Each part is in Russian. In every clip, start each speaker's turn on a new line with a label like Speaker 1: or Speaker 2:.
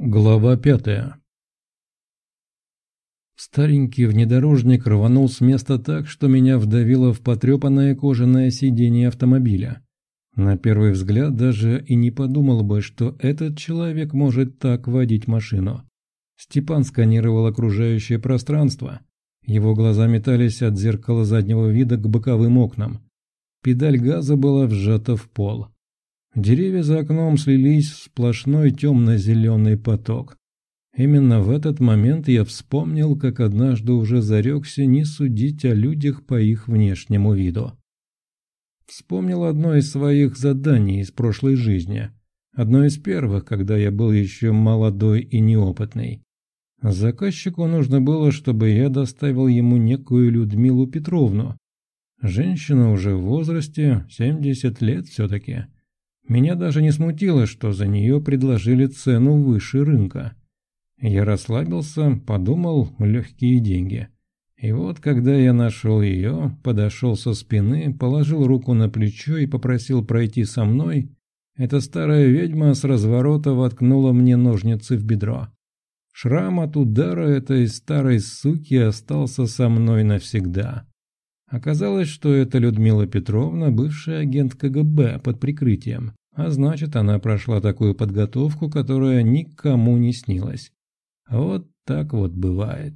Speaker 1: Глава пятая Старенький внедорожник рванул с места так, что меня вдавило в потрепанное кожаное сиденье автомобиля. На первый взгляд даже и не подумал бы, что этот человек может так водить машину. Степан сканировал окружающее пространство. Его глаза метались от зеркала заднего вида к боковым окнам. Педаль газа была вжата в пол. Деревья за окном слились в сплошной темно-зеленый поток. Именно в этот момент я вспомнил, как однажды уже зарекся не судить о людях по их внешнему виду. Вспомнил одно из своих заданий из прошлой жизни. Одно из первых, когда я был еще молодой и неопытный. Заказчику нужно было, чтобы я доставил ему некую Людмилу Петровну. Женщина уже в возрасте, 70 лет все-таки. Меня даже не смутило, что за нее предложили цену выше рынка. Я расслабился, подумал, легкие деньги. И вот, когда я нашел ее, подошел со спины, положил руку на плечо и попросил пройти со мной, эта старая ведьма с разворота воткнула мне ножницы в бедро. Шрам от удара этой старой суки остался со мной навсегда. Оказалось, что это Людмила Петровна, бывшая агент КГБ под прикрытием, а значит, она прошла такую подготовку, которая никому не снилась. Вот так вот бывает.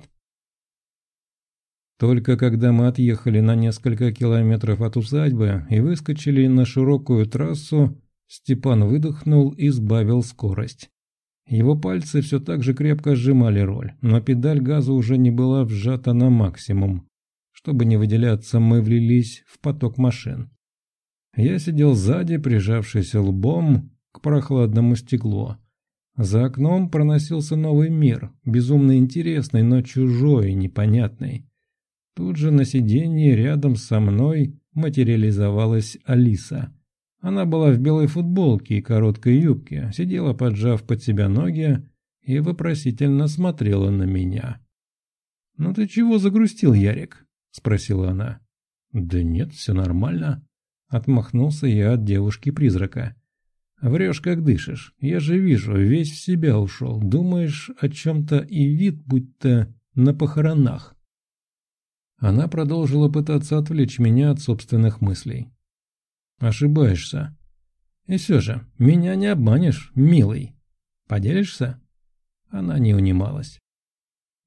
Speaker 1: Только когда мы отъехали на несколько километров от усадьбы и выскочили на широкую трассу, Степан выдохнул и сбавил скорость. Его пальцы все так же крепко сжимали руль, но педаль газа уже не была вжата на максимум. Чтобы не выделяться, мы влились в поток машин. Я сидел сзади, прижавшись лбом к прохладному стеклу. За окном проносился новый мир, безумно интересный, но чужой и непонятный. Тут же на сиденье рядом со мной материализовалась Алиса. Она была в белой футболке и короткой юбке, сидела поджав под себя ноги и вопросительно смотрела на меня. «Ну ты чего загрустил, Ярик?» – спросила она. «Да нет, все нормально», – отмахнулся я от девушки-призрака. «Врешь, как дышишь. Я же вижу, весь в себя ушел. Думаешь о чем-то и вид, будто на похоронах». Она продолжила пытаться отвлечь меня от собственных мыслей. «Ошибаешься. И все же, меня не обманешь, милый. Поделишься?» Она не унималась.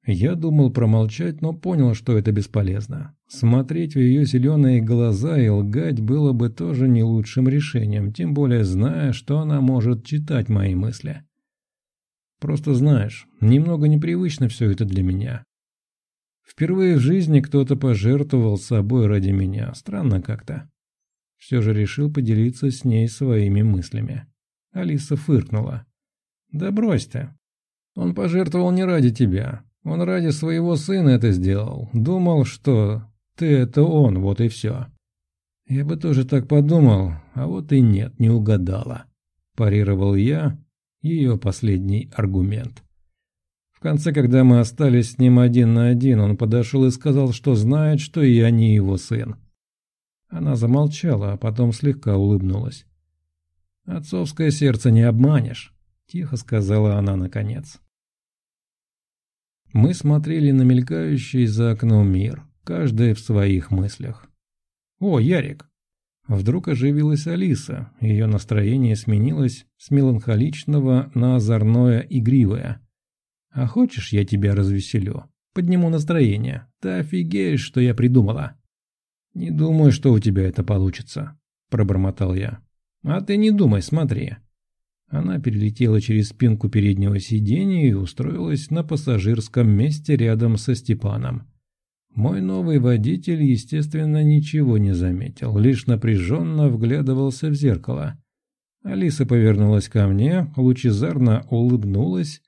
Speaker 1: Я думал промолчать, но понял, что это бесполезно. Смотреть в ее зеленые глаза и лгать было бы тоже не лучшим решением, тем более зная, что она может читать мои мысли. Просто знаешь, немного непривычно все это для меня. Впервые в жизни кто-то пожертвовал собой ради меня, странно как-то. Все же решил поделиться с ней своими мыслями. Алиса фыркнула. «Да брось ты. Он пожертвовал не ради тебя, он ради своего сына это сделал. Думал, что ты это он, вот и все. Я бы тоже так подумал, а вот и нет, не угадала. Парировал я ее последний аргумент. В конце, когда мы остались с ним один на один, он подошел и сказал, что знает, что я не его сын. Она замолчала, а потом слегка улыбнулась. «Отцовское сердце не обманешь», — тихо сказала она наконец. Мы смотрели на мелькающий за окном мир, каждая в своих мыслях. «О, Ярик!» Вдруг оживилась Алиса, ее настроение сменилось с меланхоличного на озорное игривое. «А хочешь, я тебя развеселю? Подниму настроение. Ты офигеешь, что я придумала!» «Не думаю, что у тебя это получится», – пробормотал я. «А ты не думай, смотри. Она перелетела через спинку переднего сиденья и устроилась на пассажирском месте рядом со Степаном. Мой новый водитель, естественно, ничего не заметил, лишь напряженно вглядывался в зеркало. Алиса повернулась ко мне, лучезарно улыбнулась,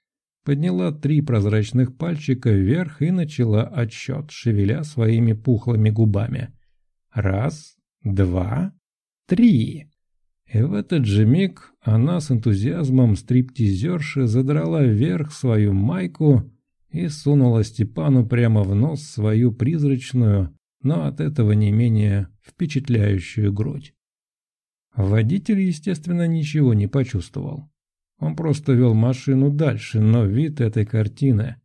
Speaker 1: подняла три прозрачных пальчика вверх и начала отсчет, шевеля своими пухлыми губами. «Раз, два, три!» И в этот же миг она с энтузиазмом стриптизерши задрала вверх свою майку и сунула Степану прямо в нос свою призрачную, но от этого не менее впечатляющую грудь. Водитель, естественно, ничего не почувствовал. Он просто вел машину дальше, но вид этой картины...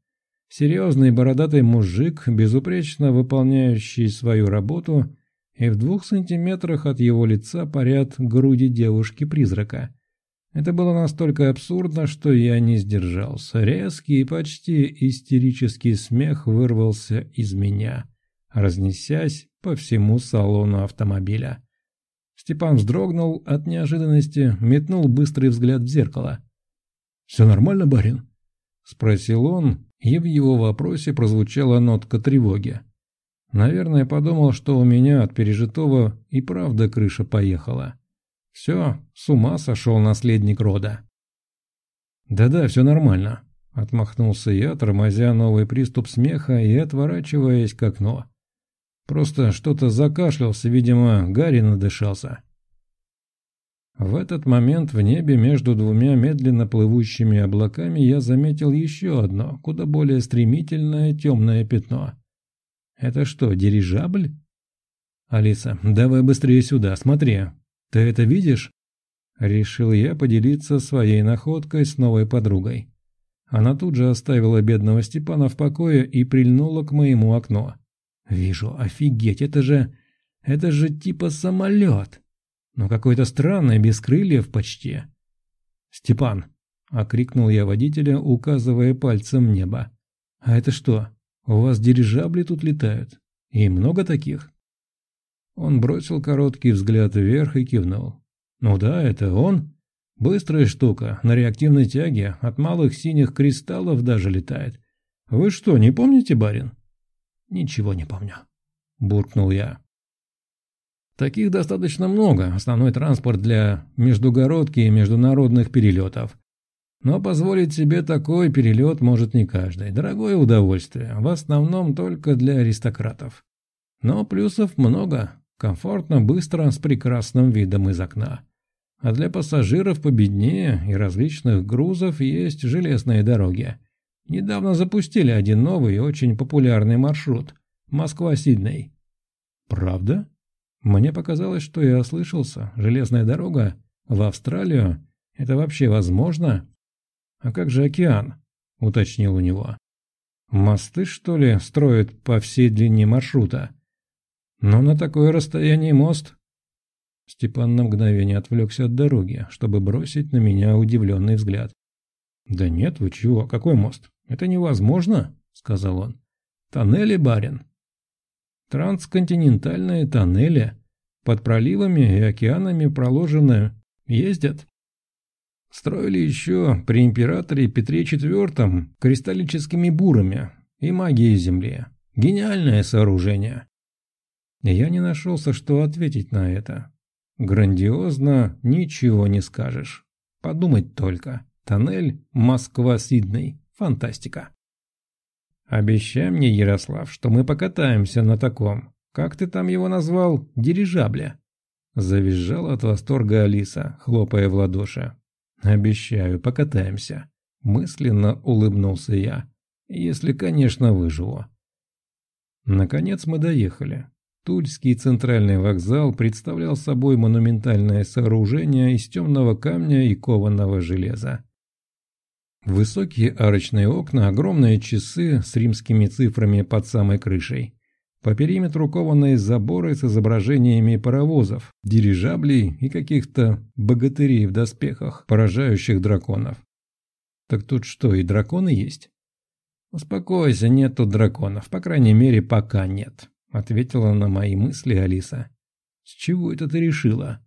Speaker 1: Серьезный бородатый мужик, безупречно выполняющий свою работу, и в двух сантиметрах от его лица парят груди девушки-призрака. Это было настолько абсурдно, что я не сдержался. Резкий и почти истерический смех вырвался из меня, разнесясь по всему салону автомобиля. Степан вздрогнул от неожиданности, метнул быстрый взгляд в зеркало. «Все нормально, барин?» — спросил он, и в его вопросе прозвучала нотка тревоги. Наверное, подумал, что у меня от пережитого и правда крыша поехала. Все, с ума сошел наследник рода. «Да-да, все нормально», — отмахнулся я, тормозя новый приступ смеха и отворачиваясь к окну. Просто что-то закашлялся, видимо, Гарри надышался. В этот момент в небе между двумя медленно плывущими облаками я заметил еще одно, куда более стремительное темное пятно. «Это что, дирижабль?» «Алиса, давай быстрее сюда, смотри. Ты это видишь?» Решил я поделиться своей находкой с новой подругой. Она тут же оставила бедного Степана в покое и прильнула к моему окну. «Вижу, офигеть, это же... это же типа самолет. Но какой-то странный, без крыльев почти». «Степан!» — окрикнул я водителя, указывая пальцем небо. «А это что, у вас дирижабли тут летают? И много таких?» Он бросил короткий взгляд вверх и кивнул. «Ну да, это он. Быстрая штука, на реактивной тяге, от малых синих кристаллов даже летает. Вы что, не помните, барин?» «Ничего не помню», — буркнул я. Таких достаточно много, основной транспорт для междугородки и международных перелетов. Но позволить себе такой перелет может не каждый. Дорогое удовольствие, в основном только для аристократов. Но плюсов много. Комфортно, быстро, с прекрасным видом из окна. А для пассажиров победнее и различных грузов есть железные дороги. Недавно запустили один новый и очень популярный маршрут – Москва-Сидней. Правда? Мне показалось, что я ослышался. Железная дорога в Австралию – это вообще возможно? «А как же океан?» — уточнил у него. «Мосты, что ли, строят по всей длине маршрута?» «Но на такое расстояние мост...» Степан на мгновение отвлекся от дороги, чтобы бросить на меня удивленный взгляд. «Да нет, вы чего, какой мост? Это невозможно!» — сказал он. «Тоннели, барин!» «Трансконтинентальные тоннели под проливами и океанами проложены, ездят. Строили еще при императоре Петре IV кристаллическими бурами и магией Земли. Гениальное сооружение. Я не нашелся, что ответить на это. Грандиозно ничего не скажешь. Подумать только. Тоннель Москва-Сидней. Фантастика. Обещай мне, Ярослав, что мы покатаемся на таком. Как ты там его назвал? Дирижабле. Завизжала от восторга Алиса, хлопая в ладоши. «Обещаю, покатаемся», — мысленно улыбнулся я. «Если, конечно, выживу». Наконец мы доехали. Тульский центральный вокзал представлял собой монументальное сооружение из темного камня и кованого железа. Высокие арочные окна, огромные часы с римскими цифрами под самой крышей. По периметру кованые заборы с изображениями паровозов, дирижаблей и каких-то богатырей в доспехах, поражающих драконов. Так тут что, и драконы есть? «Успокойся, нет тут драконов, по крайней мере, пока нет», — ответила на мои мысли Алиса. «С чего это ты решила?»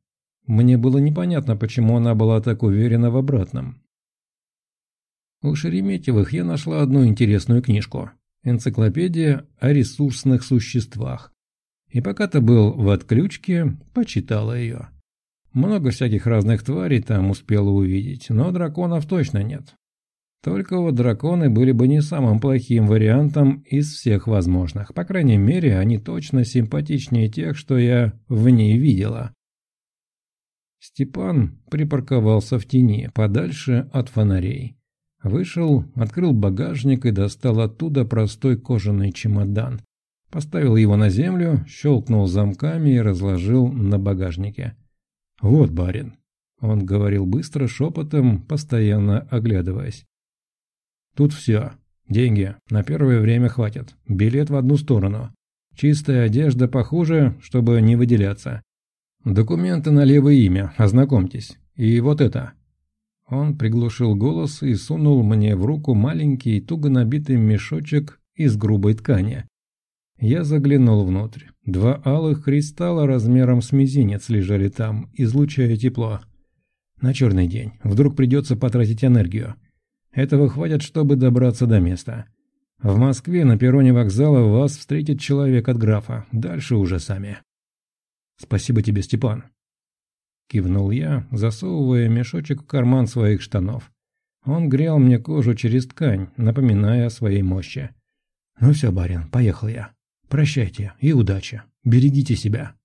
Speaker 1: Мне было непонятно, почему она была так уверена в обратном. У Шереметьевых я нашла одну интересную книжку. Энциклопедия о ресурсных существах. И пока ты был в отключке, почитала ее. Много всяких разных тварей там успела увидеть, но драконов точно нет. Только вот драконы были бы не самым плохим вариантом из всех возможных. По крайней мере, они точно симпатичнее тех, что я в ней видела. Степан припарковался в тени, подальше от фонарей. Вышел, открыл багажник и достал оттуда простой кожаный чемодан. Поставил его на землю, щелкнул замками и разложил на багажнике. «Вот, барин, Он говорил быстро, шепотом, постоянно оглядываясь. «Тут все. Деньги. На первое время хватит. Билет в одну сторону. Чистая одежда похуже, чтобы не выделяться. Документы на левое имя. Ознакомьтесь. И вот это». Он приглушил голос и сунул мне в руку маленький, туго набитый мешочек из грубой ткани. Я заглянул внутрь. Два алых кристалла размером с мизинец лежали там, излучая тепло. На черный день. Вдруг придется потратить энергию. Этого хватит, чтобы добраться до места. В Москве на перроне вокзала вас встретит человек от графа. Дальше уже сами. Спасибо тебе, Степан. Кивнул я, засовывая мешочек в карман своих штанов. Он грел мне кожу через ткань, напоминая о своей мощи. «Ну все, барин, поехал я. Прощайте и удачи. Берегите себя».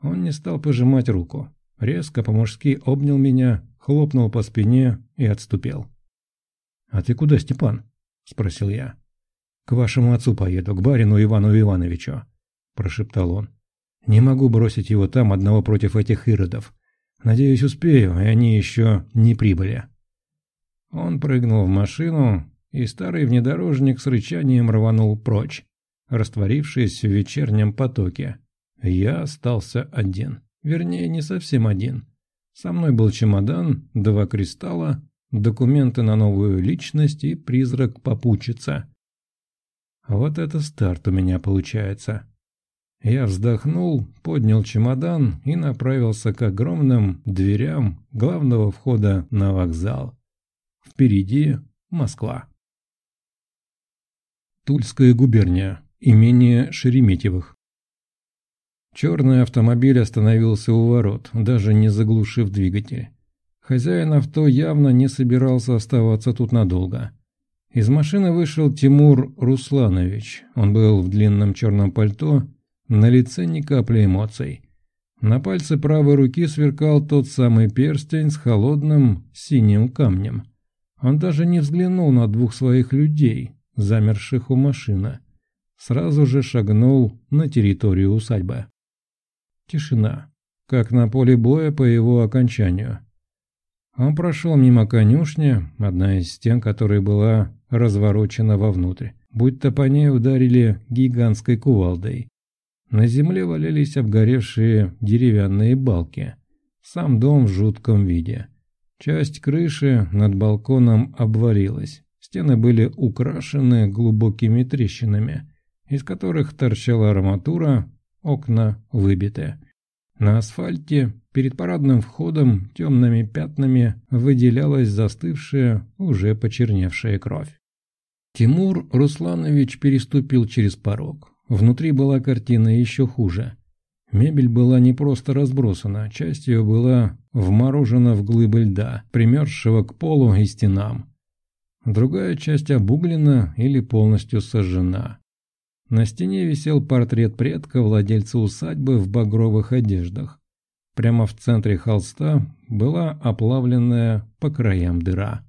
Speaker 1: Он не стал пожимать руку. Резко по-мужски обнял меня, хлопнул по спине и отступил. «А ты куда, Степан?» – спросил я. «К вашему отцу поеду, к барину Ивану Ивановичу», – прошептал он. «Не могу бросить его там одного против этих иродов. Надеюсь, успею, и они еще не прибыли. Он прыгнул в машину, и старый внедорожник с рычанием рванул прочь, растворившись в вечернем потоке. Я остался один. Вернее, не совсем один. Со мной был чемодан, два кристалла, документы на новую личность и призрак-попутчица. Вот это старт у меня получается. Я вздохнул, поднял чемодан и направился к огромным дверям главного входа на вокзал. Впереди Москва. Тульская губерния. Имение Шереметьевых. Черный автомобиль остановился у ворот, даже не заглушив двигатель. Хозяин авто явно не собирался оставаться тут надолго. Из машины вышел Тимур Русланович. Он был в длинном черном пальто на лице ни капли эмоций. На пальце правой руки сверкал тот самый перстень с холодным синим камнем. Он даже не взглянул на двух своих людей, замерших у машины. Сразу же шагнул на территорию усадьбы. Тишина, как на поле боя по его окончанию. Он прошел мимо конюшни, одна из стен которой была разворочена вовнутрь, будто по ней ударили гигантской кувалдой. На земле валялись обгоревшие деревянные балки. Сам дом в жутком виде. Часть крыши над балконом обвалилась. Стены были украшены глубокими трещинами, из которых торчала арматура, окна выбиты. На асфальте перед парадным входом темными пятнами выделялась застывшая, уже почерневшая кровь. Тимур Русланович переступил через порог. Внутри была картина еще хуже. Мебель была не просто разбросана, часть ее была вморожена в глыбы льда, примерзшего к полу и стенам. Другая часть обуглена или полностью сожжена. На стене висел портрет предка владельца усадьбы в багровых одеждах. Прямо в центре холста была оплавленная по краям дыра.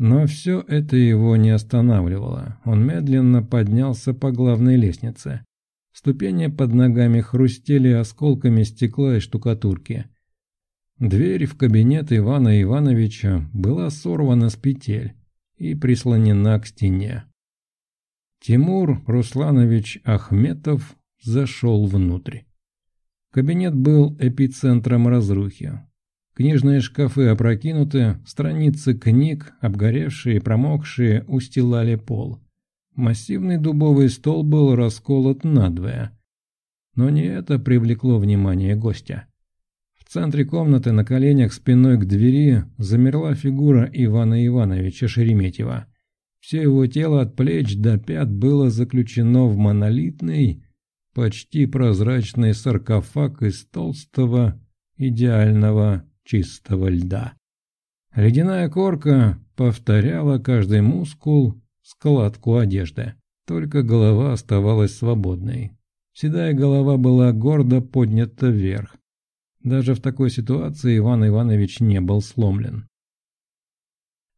Speaker 1: Но все это его не останавливало. Он медленно поднялся по главной лестнице. Ступени под ногами хрустели осколками стекла и штукатурки. Дверь в кабинет Ивана Ивановича была сорвана с петель и прислонена к стене. Тимур Русланович Ахметов зашел внутрь. Кабинет был эпицентром разрухи. Книжные шкафы опрокинуты, страницы книг, обгоревшие и промокшие, устилали пол. Массивный дубовый стол был расколот надвое. Но не это привлекло внимание гостя. В центре комнаты на коленях спиной к двери замерла фигура Ивана Ивановича Шереметьева. Все его тело от плеч до пят было заключено в монолитный, почти прозрачный саркофаг из толстого, идеального чистого льда. Ледяная корка повторяла каждый мускул, складку одежды. Только голова оставалась свободной. Седая голова была гордо поднята вверх. Даже в такой ситуации Иван Иванович не был сломлен.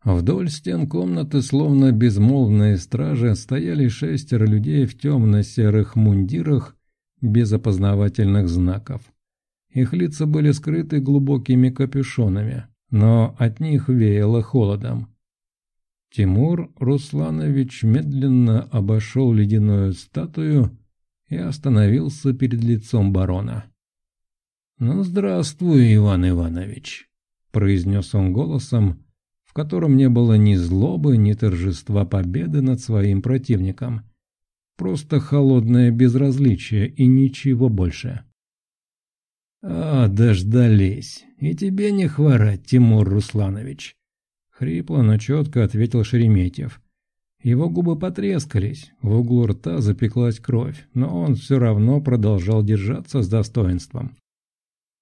Speaker 1: Вдоль стен комнаты, словно безмолвные стражи, стояли шестеро людей в темно-серых мундирах без опознавательных знаков. Их лица были скрыты глубокими капюшонами, но от них веяло холодом. Тимур Русланович медленно обошел ледяную статую и остановился перед лицом барона. «Ну, здравствуй, Иван Иванович», — произнес он голосом, в котором не было ни злобы, ни торжества победы над своим противником. Просто холодное безразличие и ничего больше. «А, дождались. И тебе не хворать, Тимур Русланович!» Хрипло, но четко ответил Шереметьев. Его губы потрескались, в углу рта запеклась кровь, но он все равно продолжал держаться с достоинством.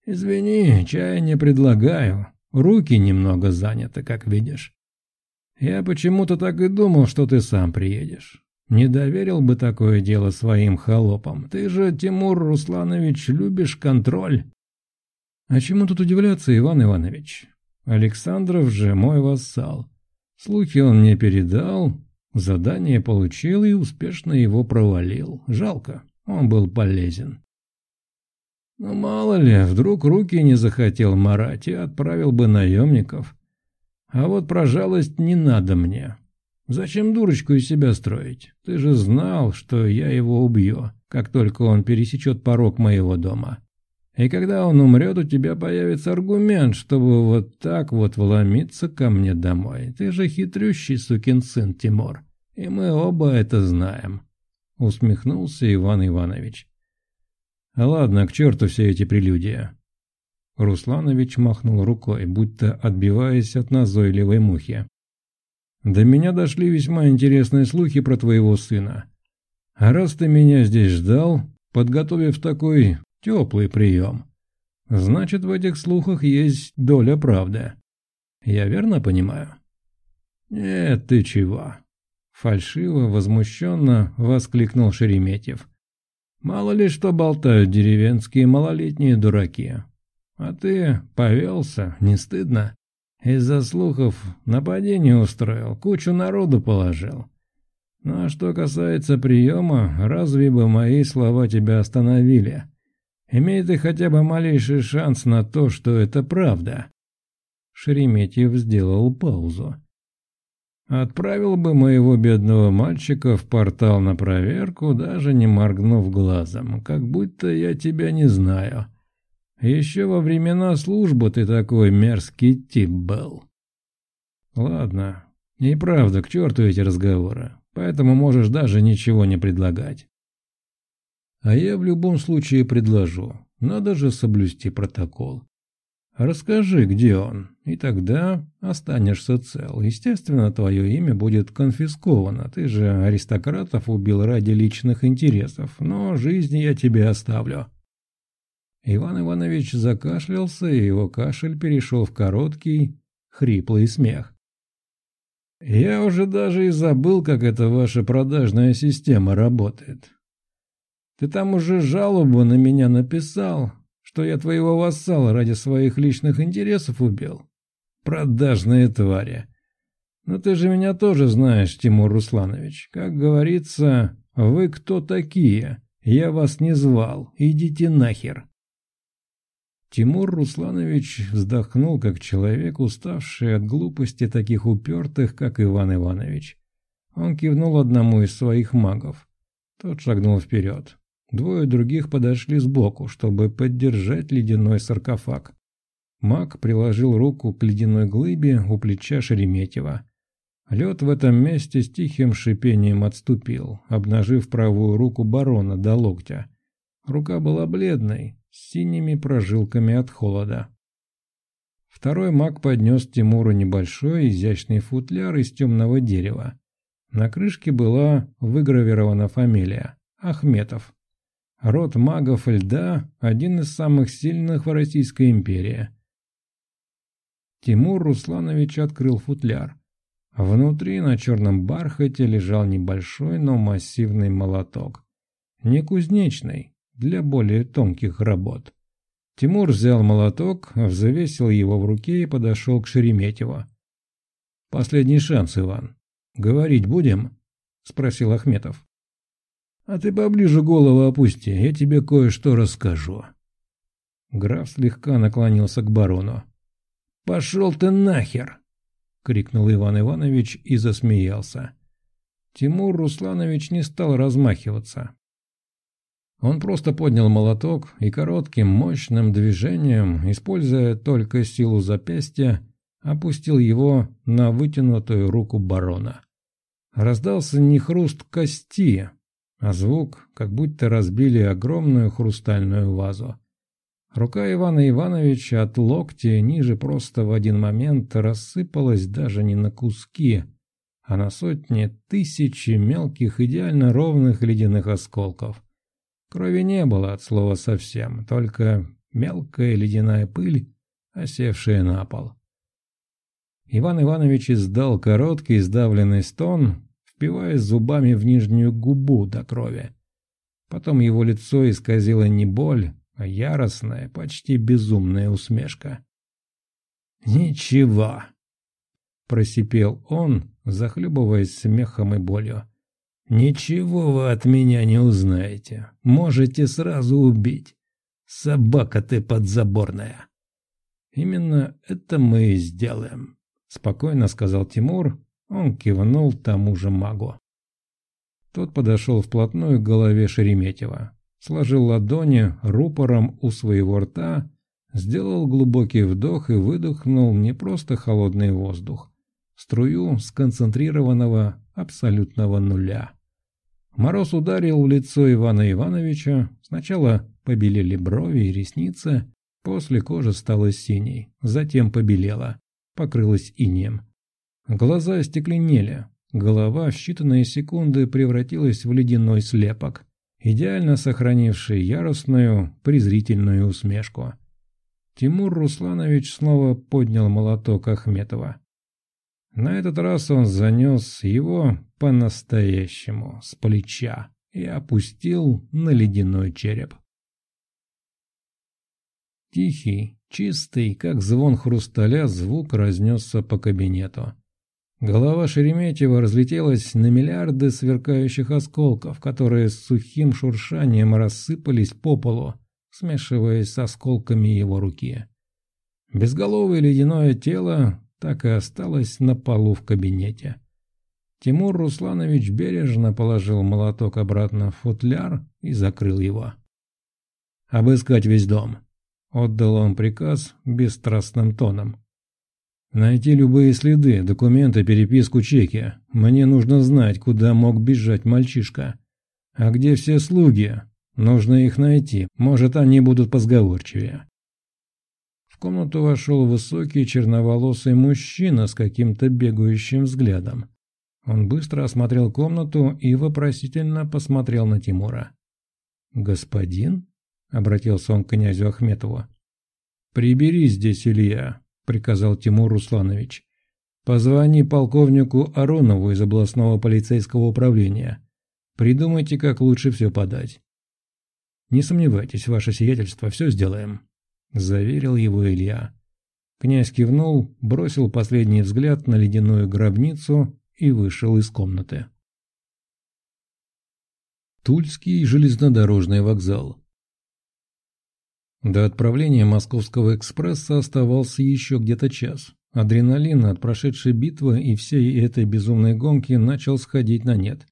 Speaker 1: «Извини, чая не предлагаю. Руки немного заняты, как видишь. Я почему-то так и думал, что ты сам приедешь. Не доверил бы такое дело своим холопам. Ты же, Тимур Русланович, любишь контроль. А чему тут удивляться, Иван Иванович? Александров же мой вассал. Слухи он мне передал, задание получил и успешно его провалил. Жалко, он был полезен. Ну, мало ли, вдруг руки не захотел марать и отправил бы наемников. А вот про жалость не надо мне. Зачем дурочку из себя строить? Ты же знал, что я его убью, как только он пересечет порог моего дома. И когда он умрет, у тебя появится аргумент, чтобы вот так вот вломиться ко мне домой. Ты же хитрющий сукин сын, Тимур. И мы оба это знаем. Усмехнулся Иван Иванович. Ладно, к черту все эти прелюдии. Русланович махнул рукой, будто отбиваясь от назойливой мухи. До меня дошли весьма интересные слухи про твоего сына. А раз ты меня здесь ждал, подготовив такой теплый прием, значит, в этих слухах есть доля правды. Я верно понимаю? Нет, ты чего? Фальшиво, возмущенно воскликнул Шереметьев. Мало ли что болтают деревенские малолетние дураки. А ты повелся, не стыдно? Из-за слухов нападение устроил, кучу народу положил. Ну а что касается приема, разве бы мои слова тебя остановили? Имеет ты хотя бы малейший шанс на то, что это правда?» Шереметьев сделал паузу. «Отправил бы моего бедного мальчика в портал на проверку, даже не моргнув глазом, как будто я тебя не знаю». Еще во времена службы ты такой мерзкий тип был. Ладно, и правда, к черту эти разговоры, поэтому можешь даже ничего не предлагать. А я в любом случае предложу, надо же соблюсти протокол. Расскажи, где он, и тогда останешься цел. Естественно, твое имя будет конфисковано, ты же аристократов убил ради личных интересов, но жизнь я тебе оставлю. Иван Иванович закашлялся, и его кашель перешел в короткий, хриплый смех. «Я уже даже и забыл, как эта ваша продажная система работает. Ты там уже жалобу на меня написал, что я твоего вассала ради своих личных интересов убил. Продажные твари. Но ты же меня тоже знаешь, Тимур Русланович. Как говорится, вы кто такие? Я вас не звал. Идите нахер». Тимур Русланович вздохнул, как человек, уставший от глупости таких упертых, как Иван Иванович. Он кивнул одному из своих магов. Тот шагнул вперед. Двое других подошли сбоку, чтобы поддержать ледяной саркофаг. Маг приложил руку к ледяной глыбе у плеча Шереметьева. Лед в этом месте с тихим шипением отступил, обнажив правую руку барона до локтя. Рука была бледной, с синими прожилками от холода. Второй маг поднес Тимуру небольшой изящный футляр из темного дерева. На крышке была выгравирована фамилия – Ахметов. Род магов льда – один из самых сильных в Российской империи. Тимур Русланович открыл футляр. Внутри на черном бархате лежал небольшой, но массивный молоток. Не кузнечный, для более тонких работ. Тимур взял молоток, взвесил его в руке и подошел к Шереметьеву. «Последний шанс, Иван. Говорить будем?» – спросил Ахметов. «А ты поближе голову опусти, я тебе кое-что расскажу». Граф слегка наклонился к барону. «Пошел ты нахер!» — крикнул Иван Иванович и засмеялся. Тимур Русланович не стал размахиваться. Он просто поднял молоток и коротким мощным движением, используя только силу запястья, опустил его на вытянутую руку барона. Раздался не хруст кости, а звук, как будто разбили огромную хрустальную вазу. Рука Ивана Ивановича от локтя ниже просто в один момент рассыпалась даже не на куски, а на сотни тысячи мелких идеально ровных ледяных осколков. Крови не было от слова совсем, только мелкая ледяная пыль, осевшая на пол. Иван Иванович издал короткий сдавленный стон, впиваясь зубами в нижнюю губу до крови. Потом его лицо исказило не боль, а яростная, почти безумная усмешка. «Ничего!» – просипел он, захлебываясь смехом и болью. «Ничего вы от меня не узнаете. Можете сразу убить. Собака ты подзаборная!» «Именно это мы и сделаем», – спокойно сказал Тимур. Он кивнул тому же магу. Тот подошел вплотную к голове Шереметьева сложил ладони рупором у своего рта, сделал глубокий вдох и выдохнул не просто холодный воздух, струю сконцентрированного абсолютного нуля. Мороз ударил в лицо Ивана Ивановича, сначала побелели брови и ресницы, после кожа стала синей, затем побелела, покрылась инеем. Глаза остекленели, голова в считанные секунды превратилась в ледяной слепок идеально сохранивший яростную, презрительную усмешку. Тимур Русланович снова поднял молоток Ахметова. На этот раз он занес его по-настоящему, с плеча, и опустил на ледяной череп. Тихий, чистый, как звон хрусталя, звук разнесся по кабинету. Голова Шереметьева разлетелась на миллиарды сверкающих осколков, которые с сухим шуршанием рассыпались по полу, смешиваясь с осколками его руки. Безголовое ледяное тело так и осталось на полу в кабинете. Тимур Русланович бережно положил молоток обратно в футляр и закрыл его. «Обыскать весь дом», — отдал он приказ бесстрастным тоном. Найти любые следы, документы, переписку, чеки. Мне нужно знать, куда мог бежать мальчишка. А где все слуги? Нужно их найти. Может, они будут позговорчивее. Комнату вошел высокий черноволосый мужчина с каким-то бегающим взглядом. Он быстро осмотрел комнату и вопросительно посмотрел на Тимура. «Господин?» — обратился он к князю Ахметову. «Прибери здесь, Илья приказал Тимур Русланович. «Позвони полковнику Аронову из областного полицейского управления. Придумайте, как лучше все подать». «Не сомневайтесь, ваше сиятельство, все сделаем», — заверил его Илья. Князь кивнул, бросил последний взгляд на ледяную гробницу и вышел из комнаты. Тульский железнодорожный вокзал до отправления московского экспресса оставался еще где-то час. Адреналин от прошедшей битвы и всей этой безумной гонки начал сходить на нет.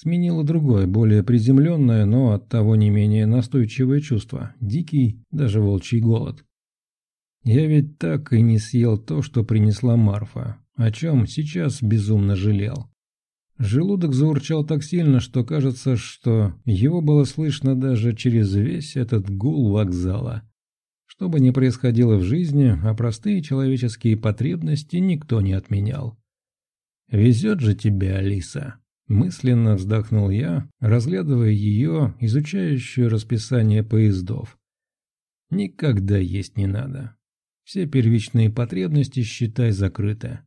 Speaker 1: Сменило другое, более приземленное, но оттого не менее настойчивое чувство – дикий, даже волчий голод. Я ведь так и не съел то, что принесла Марфа, о чем сейчас безумно жалел. Желудок заурчал так сильно, что кажется, что его было слышно даже через весь этот гул вокзала. Что бы ни происходило в жизни, а простые человеческие потребности никто не отменял. «Везет же тебе, Алиса!» Мысленно вздохнул я, разглядывая ее, изучающую расписание поездов. Никогда есть не надо. Все первичные потребности, считай, закрыты.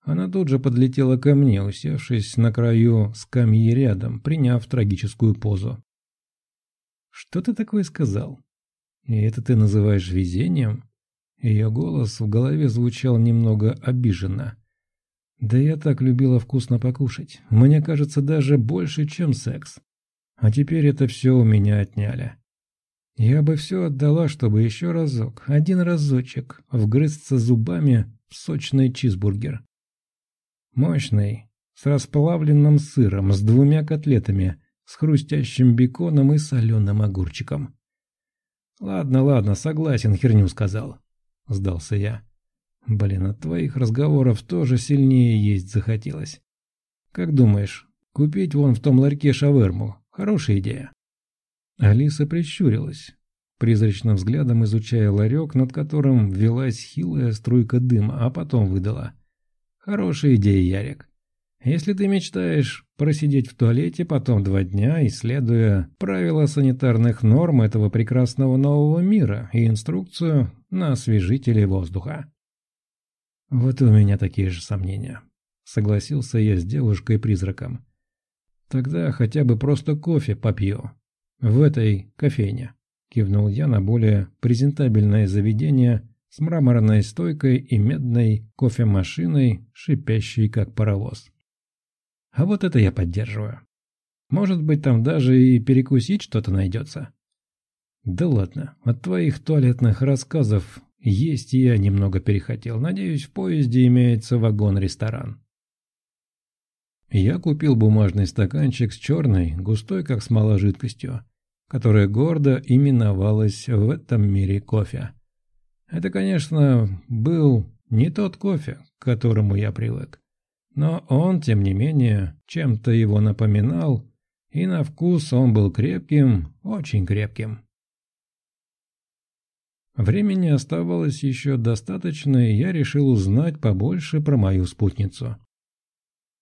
Speaker 1: Она тут же подлетела ко мне, усевшись на краю скамьи рядом, приняв трагическую позу. «Что ты такое сказал? И это ты называешь везением?» Ее голос в голове звучал немного обиженно. «Да я так любила вкусно покушать. Мне кажется, даже больше, чем секс. А теперь это все у меня отняли. Я бы все отдала, чтобы еще разок, один разочек, вгрызться зубами в сочный чизбургер. Мощный, с расплавленным сыром, с двумя котлетами, с хрустящим беконом и соленым огурчиком. «Ладно, ладно, согласен, херню сказал», — сдался я. «Блин, от твоих разговоров тоже сильнее есть захотелось. Как думаешь, купить вон в том ларьке шаверму? Хорошая идея?» Алиса прищурилась, призрачным взглядом изучая ларек, над которым велась хилая струйка дыма, а потом выдала. «Хорошая идея, Ярик. Если ты мечтаешь просидеть в туалете потом два дня, исследуя правила санитарных норм этого прекрасного нового мира и инструкцию на освежители воздуха». Вот у меня такие же сомнения. Согласился я с девушкой-призраком. Тогда хотя бы просто кофе попью, «В этой кофейне», – кивнул я на более презентабельное заведение с мраморной стойкой и медной кофемашиной, шипящей как паровоз. А вот это я поддерживаю. Может быть, там даже и перекусить что-то найдется. Да ладно, от твоих туалетных рассказов есть я немного перехотел. Надеюсь, в поезде имеется вагон-ресторан. Я купил бумажный стаканчик с черной, густой как смола жидкостью, которая гордо именовалась в этом мире кофе. Это, конечно, был не тот кофе, к которому я привык. Но он, тем не менее, чем-то его напоминал, и на вкус он был крепким, очень крепким. Времени оставалось еще достаточно, и я решил узнать побольше про мою спутницу.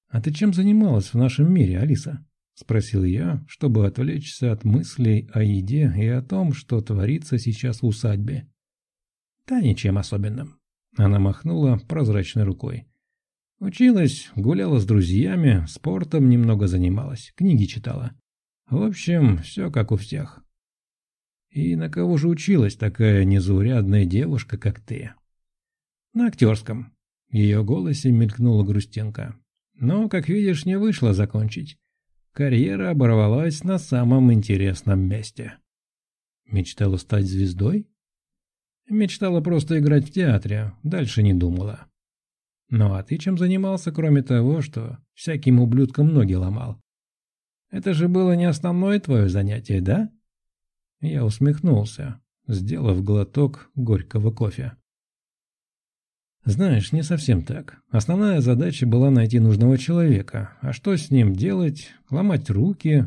Speaker 1: «А ты чем занималась в нашем мире, Алиса?» – спросил я, чтобы отвлечься от мыслей о еде и о том, что творится сейчас в усадьбе. «Да ничем особенным», – она махнула прозрачной рукой. Училась, гуляла с друзьями, спортом немного занималась, книги читала. В общем, все как у всех. И на кого же училась такая незаурядная девушка, как ты? На актерском. В ее голосе мелькнула грустинка. Но, как видишь, не вышло закончить. Карьера оборвалась на самом интересном месте. Мечтала стать звездой? Мечтала просто играть в театре, дальше не думала. Ну а ты чем занимался, кроме того, что всяким ублюдкам ноги ломал? Это же было не основное твое занятие, да? Я усмехнулся, сделав глоток горького кофе. Знаешь, не совсем так. Основная задача была найти нужного человека. А что с ним делать? Ломать руки,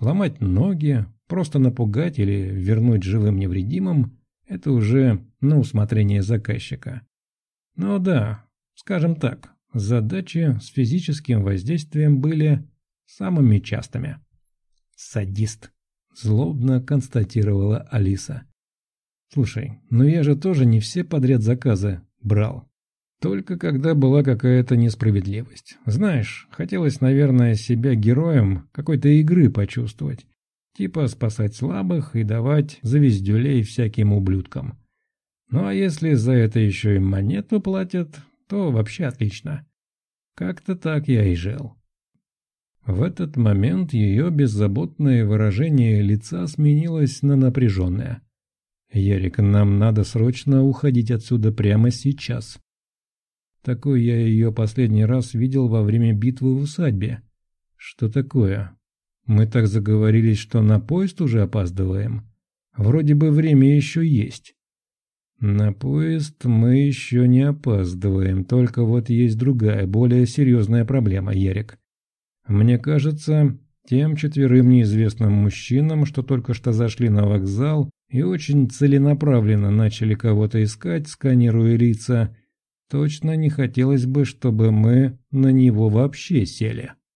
Speaker 1: ломать ноги, просто напугать или вернуть живым невредимым – это уже на усмотрение заказчика. Но да, скажем так, задачи с физическим воздействием были самыми частыми. «Садист», – злобно констатировала Алиса. «Слушай, ну я же тоже не все подряд заказы брал. Только когда была какая-то несправедливость. Знаешь, хотелось, наверное, себя героем какой-то игры почувствовать. Типа спасать слабых и давать завездюлей всяким ублюдкам. Ну а если за это еще и монету платят, то вообще отлично. Как-то так я и жил. В этот момент ее беззаботное выражение лица сменилось на напряженное. «Ярик, нам надо срочно уходить отсюда прямо сейчас. Такой я ее последний раз видел во время битвы в усадьбе. Что такое? Мы так заговорились, что на поезд уже опаздываем. Вроде бы время еще есть. На поезд мы еще не опаздываем, только вот есть другая, более серьезная проблема, Ярик. Мне кажется, тем четверым неизвестным мужчинам, что только что зашли на вокзал и очень целенаправленно начали кого-то искать, сканируя лица, Точно не хотелось бы, чтобы мы на него вообще сели.